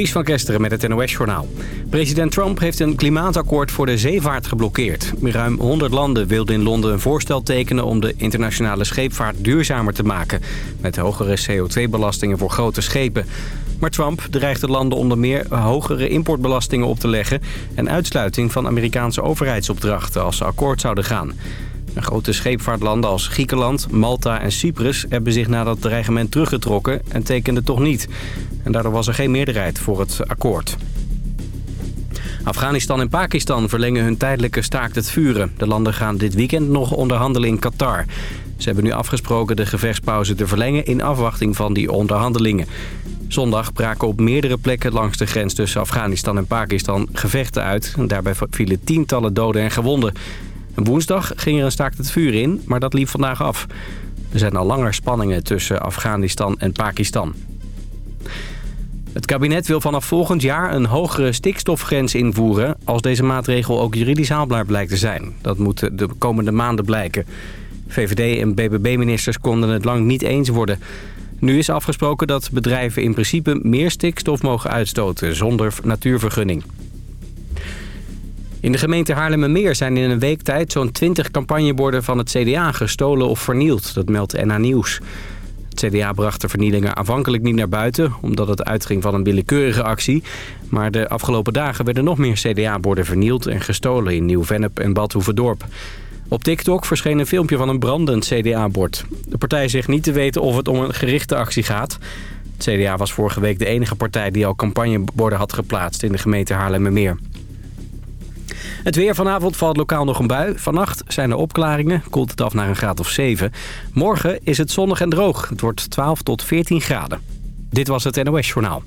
Ties van Kesteren met het NOS-journaal. President Trump heeft een klimaatakkoord voor de zeevaart geblokkeerd. Ruim 100 landen wilden in Londen een voorstel tekenen... om de internationale scheepvaart duurzamer te maken... met hogere CO2-belastingen voor grote schepen. Maar Trump dreigt de landen onder meer hogere importbelastingen op te leggen... en uitsluiting van Amerikaanse overheidsopdrachten als ze akkoord zouden gaan. Grote scheepvaartlanden als Griekenland, Malta en Cyprus hebben zich na dat dreigement teruggetrokken en tekenden toch niet. En daardoor was er geen meerderheid voor het akkoord. Afghanistan en Pakistan verlengen hun tijdelijke staakt het vuren. De landen gaan dit weekend nog onderhandelen in Qatar. Ze hebben nu afgesproken de gevechtspauze te verlengen in afwachting van die onderhandelingen. Zondag braken op meerdere plekken langs de grens tussen Afghanistan en Pakistan gevechten uit. Daarbij vielen tientallen doden en gewonden. Woensdag ging er een staakt het vuur in, maar dat liep vandaag af. Er zijn al langer spanningen tussen Afghanistan en Pakistan. Het kabinet wil vanaf volgend jaar een hogere stikstofgrens invoeren... als deze maatregel ook juridisch haalbaar blijkt te zijn. Dat moet de komende maanden blijken. VVD en BBB-ministers konden het lang niet eens worden. Nu is afgesproken dat bedrijven in principe meer stikstof mogen uitstoten... zonder natuurvergunning. In de gemeente Haarlemmermeer zijn in een week tijd zo'n 20 campagneborden van het CDA gestolen of vernield. Dat meldt NA Nieuws. Het CDA bracht de vernielingen aanvankelijk niet naar buiten... omdat het uitging van een willekeurige actie. Maar de afgelopen dagen werden nog meer CDA-borden vernield en gestolen... in Nieuw-Vennep en Badhoevedorp. Op TikTok verscheen een filmpje van een brandend CDA-bord. De partij zegt niet te weten of het om een gerichte actie gaat. Het CDA was vorige week de enige partij die al campagneborden had geplaatst... in de gemeente Haarlemmermeer. Het weer vanavond valt lokaal nog een bui. Vannacht zijn er opklaringen, koelt het af naar een graad of 7. Morgen is het zonnig en droog. Het wordt 12 tot 14 graden. Dit was het NOS Journaal.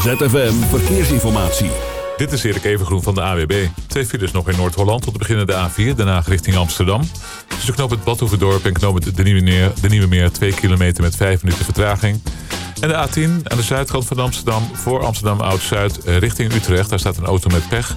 ZFM Verkeersinformatie. Dit is Erik Evengroen van de AWB. Twee files nog in Noord-Holland tot de beginnen de A4, daarna richting Amsterdam. Tussen knoop het Badhoevedorp en knoop het de Nieuwe, Meer, de Nieuwe Meer 2 kilometer met 5 minuten vertraging. En de A10 aan de zuidkant van Amsterdam, voor Amsterdam Oud-Zuid richting Utrecht. Daar staat een auto met pech.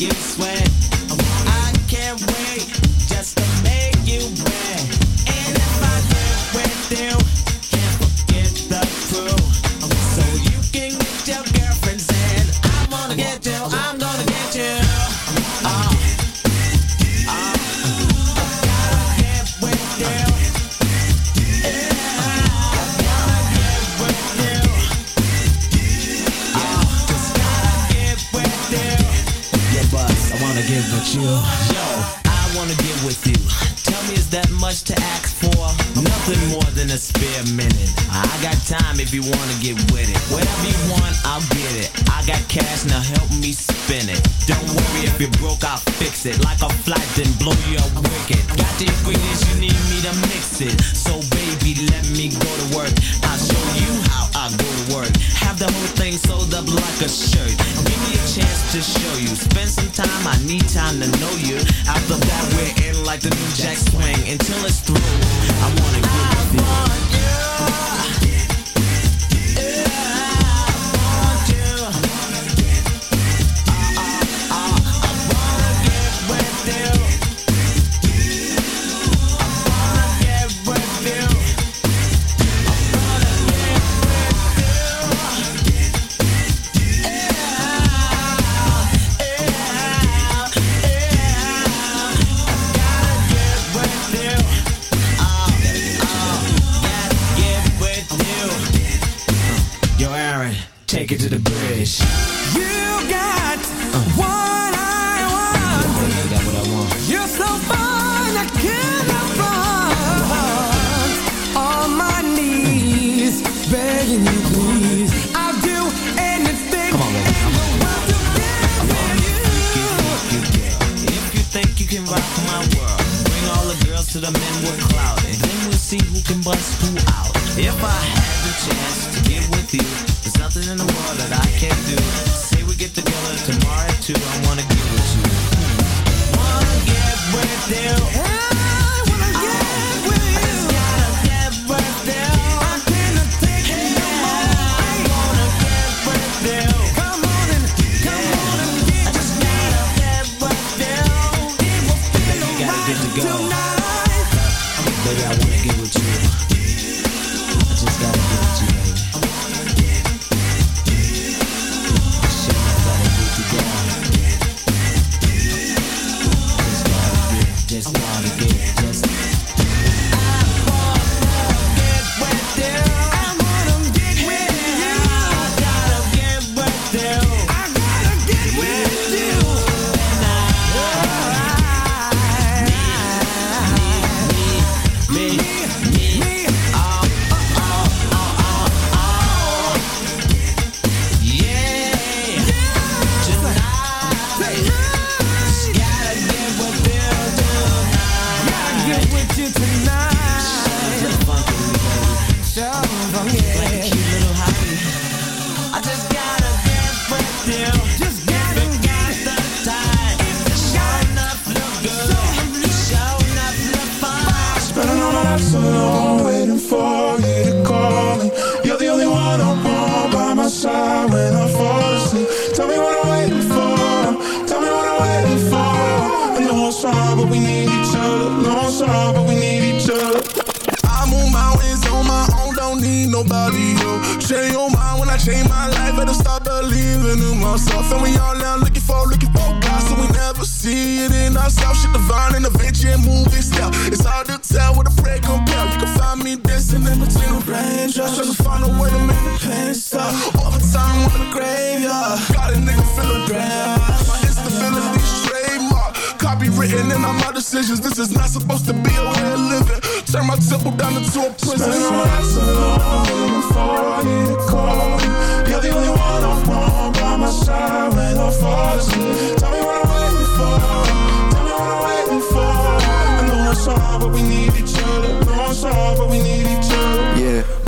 you sweat. Oh, I can't wait just to make you wet. you wanna get with it. Whatever you want, I'll get it. I got cash, now help me spin it. Don't worry if you're broke, I'll fix it. Like a flight, then blow you away side, but we need each other. Long side, but we need each other. I move mountains on my own, don't need nobody, yo. Change your mind when I change my life, better stop believing in myself. And we all now looking for, looking for God, so we never see it in ourselves. Shit divine and adventure and movie style. It's hard to tell what a prayer compare. You can find me dancing in between the raindrops, trying to find a way to make the pain stop. All the time on the graveyard, got a nigga feeling drowned. My instability copywritten in all my decisions. This is not supposed to be a way of living. Turn my temple down into a prison. Spent my life so long before I get. You're the only one I want by my side when I fall asleep. Tell me what I'm waiting for. Tell me what I'm waiting for. I know it's hard, but we need each other. I know it's hard, but we need each other. Yeah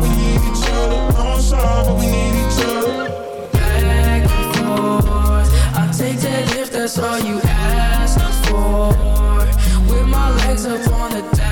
we need each other. i we need each other. Back and forth, I take that if that's all you ask for. With my legs up on the.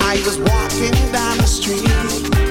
I was walking down the street,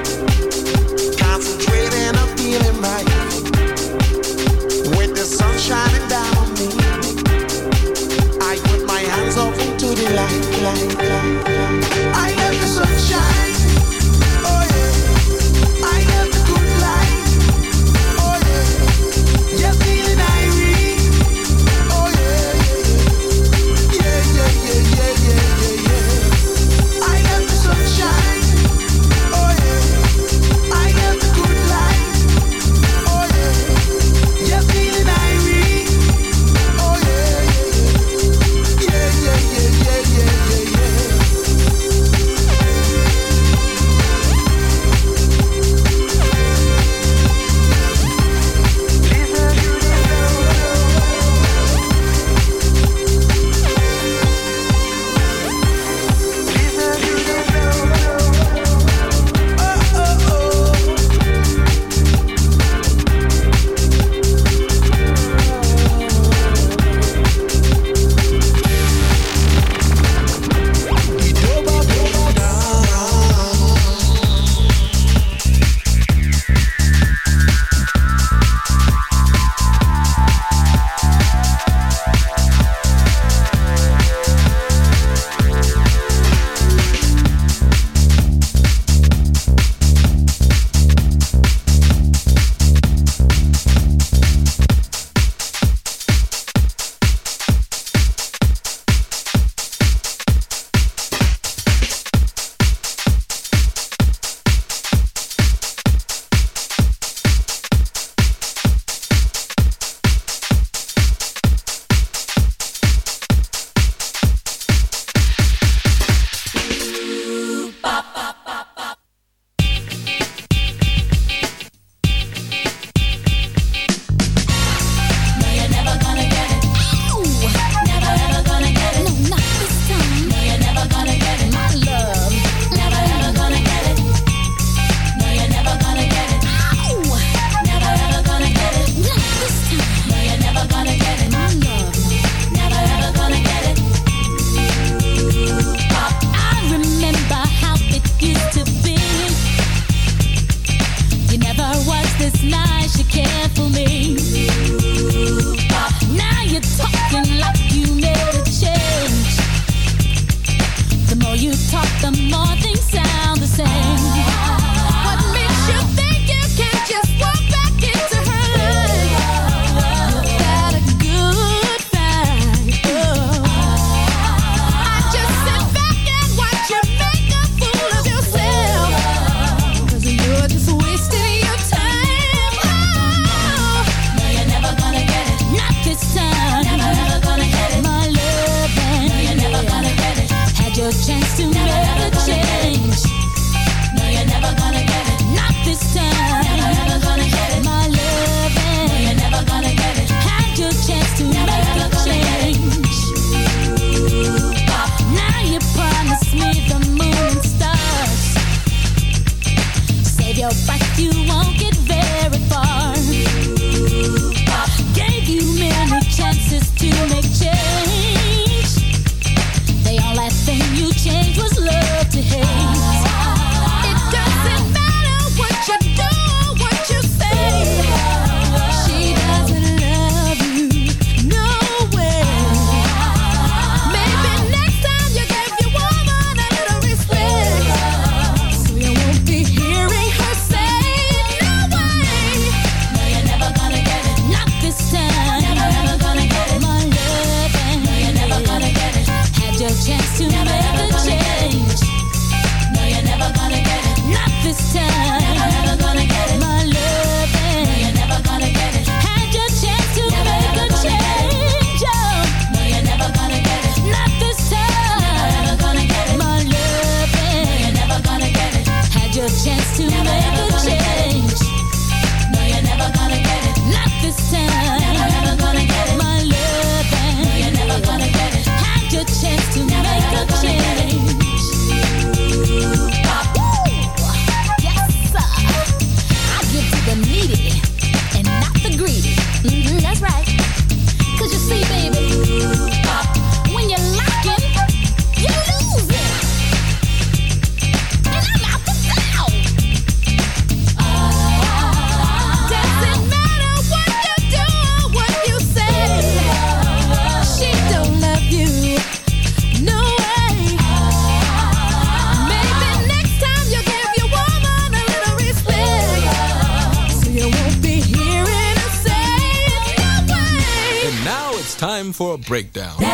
breakdown.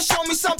Show me something.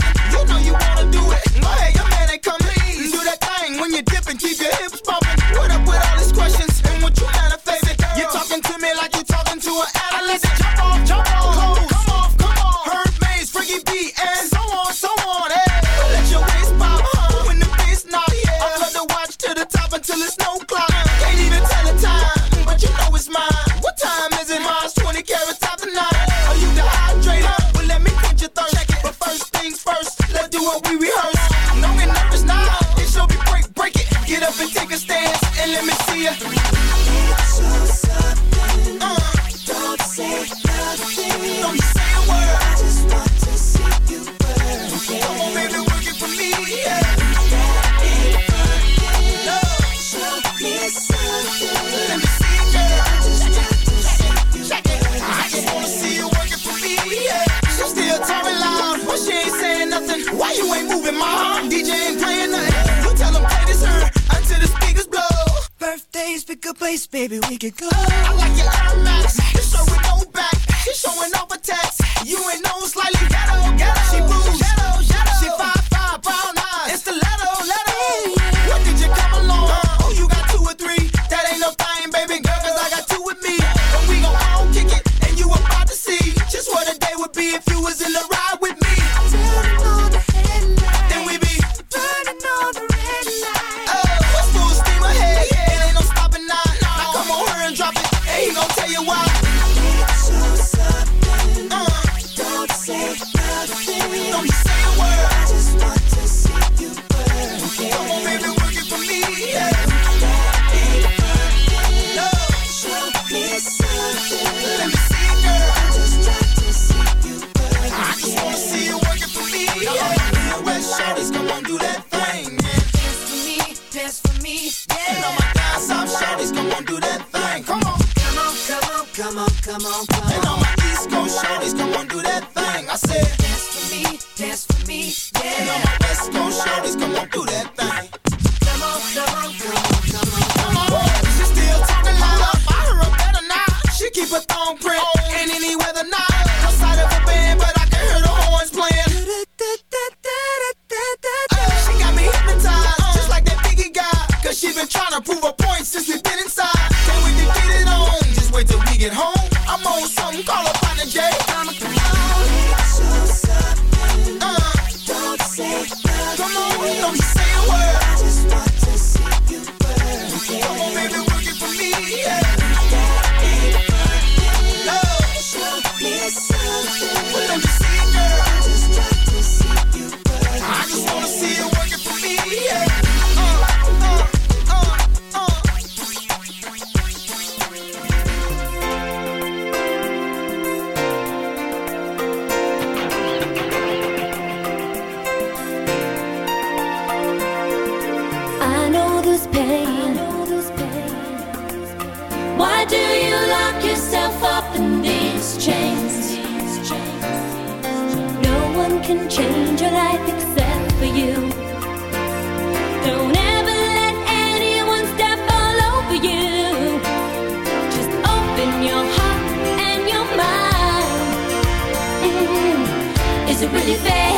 Is it really fair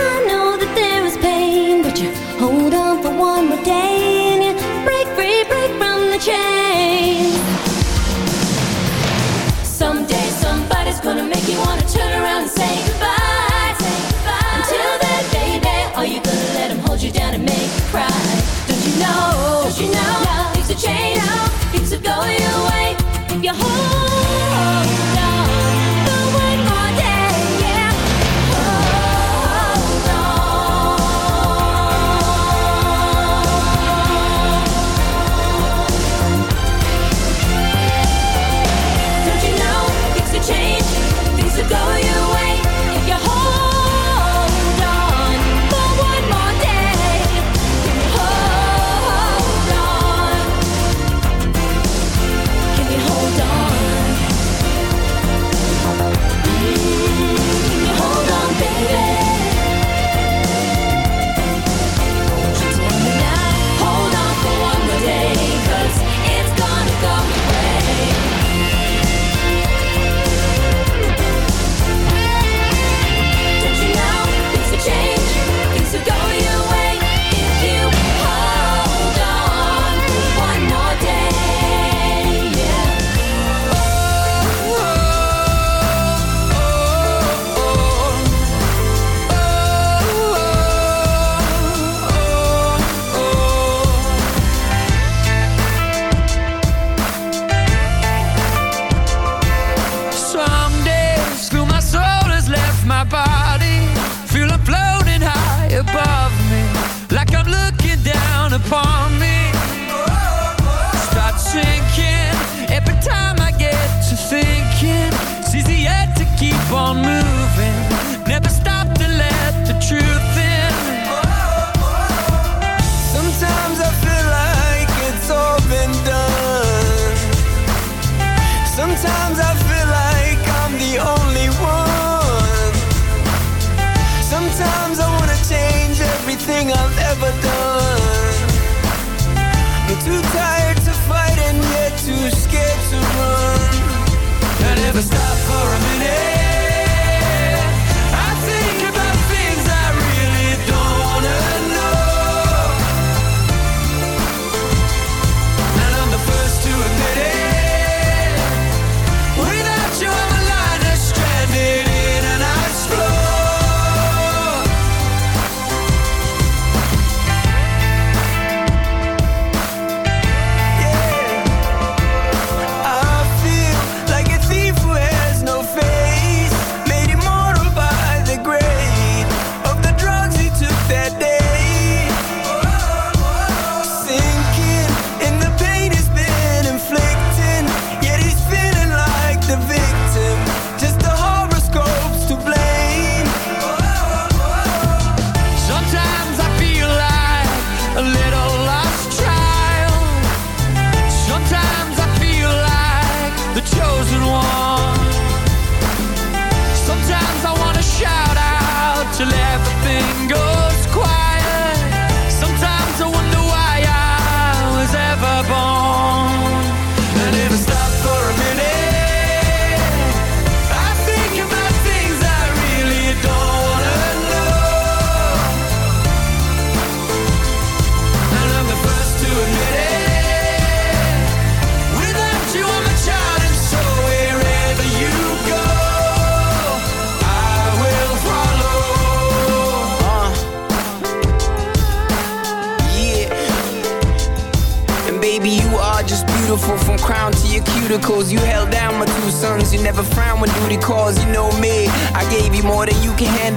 I know that there is pain, but you hold on for one more day.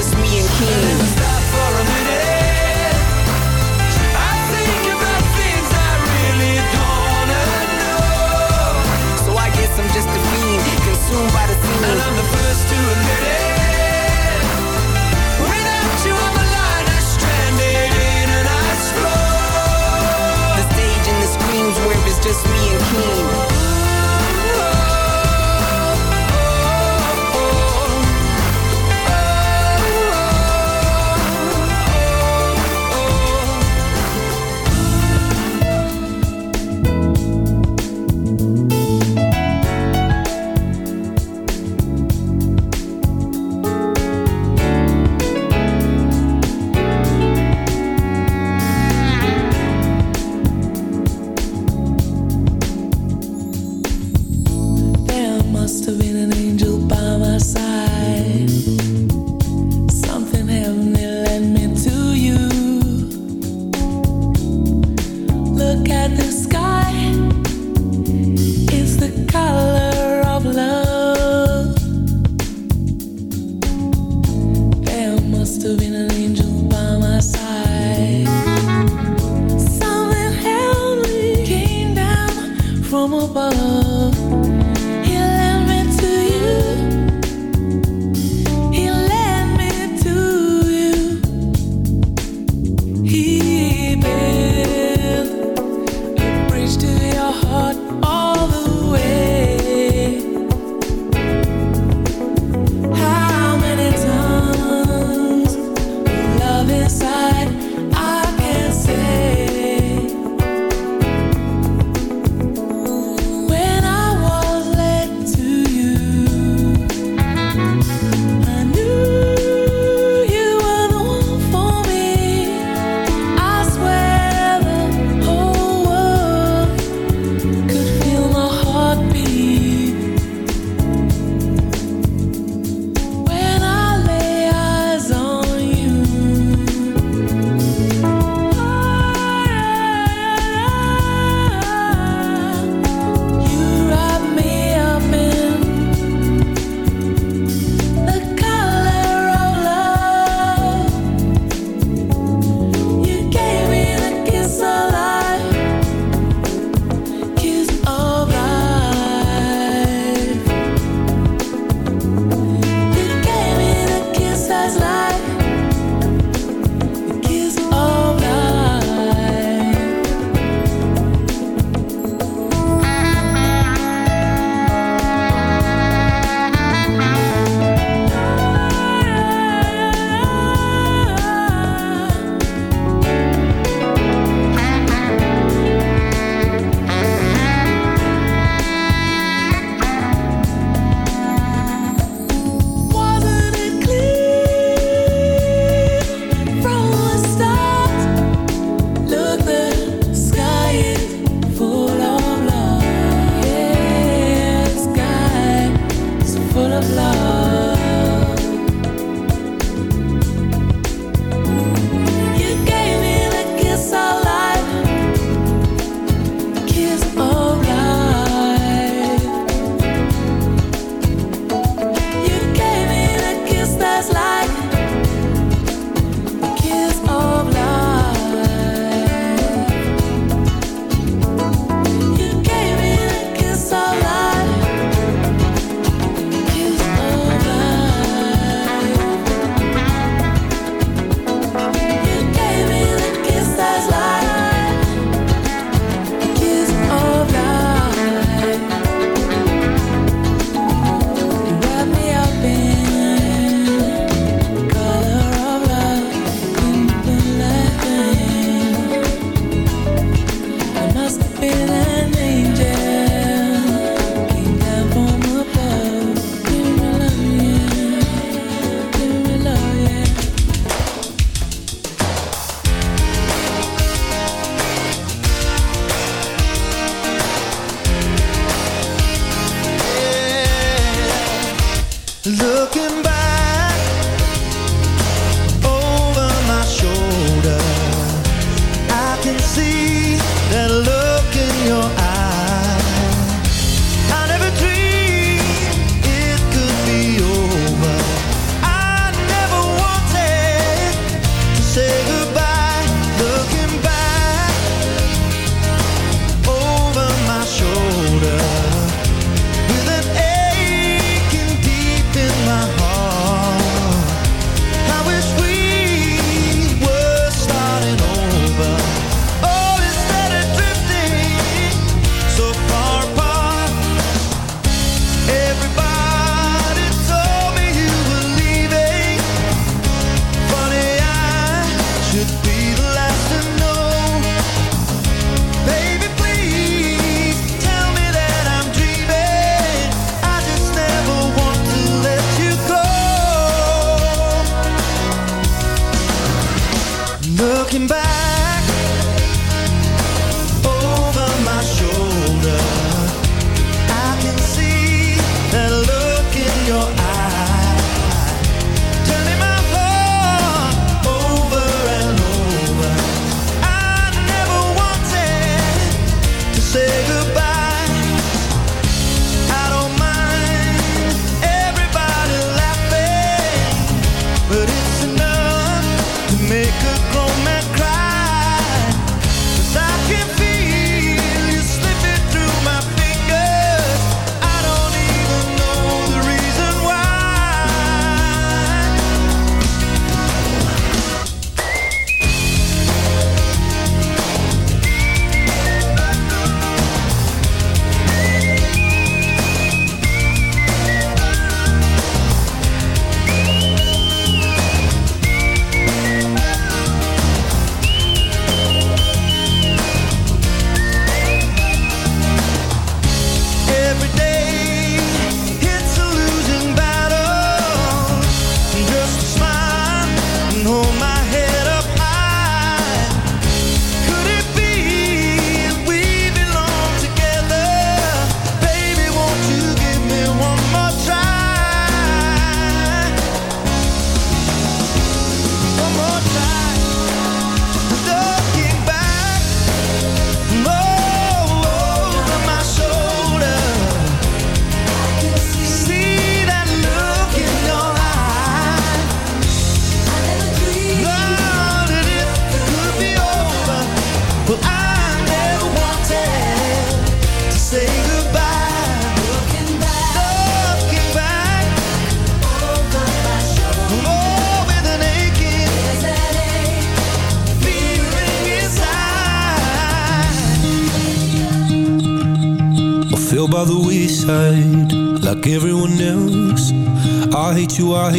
just me and Keane. Stop for a minute. I think about things I really don't wanna know. So I guess I'm just a consumed by the scene. And I'm the first to admit it. Without you stranded in an ice. The stage and the where it's just me and Keane.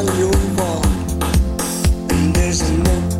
on your wall, and there's a note.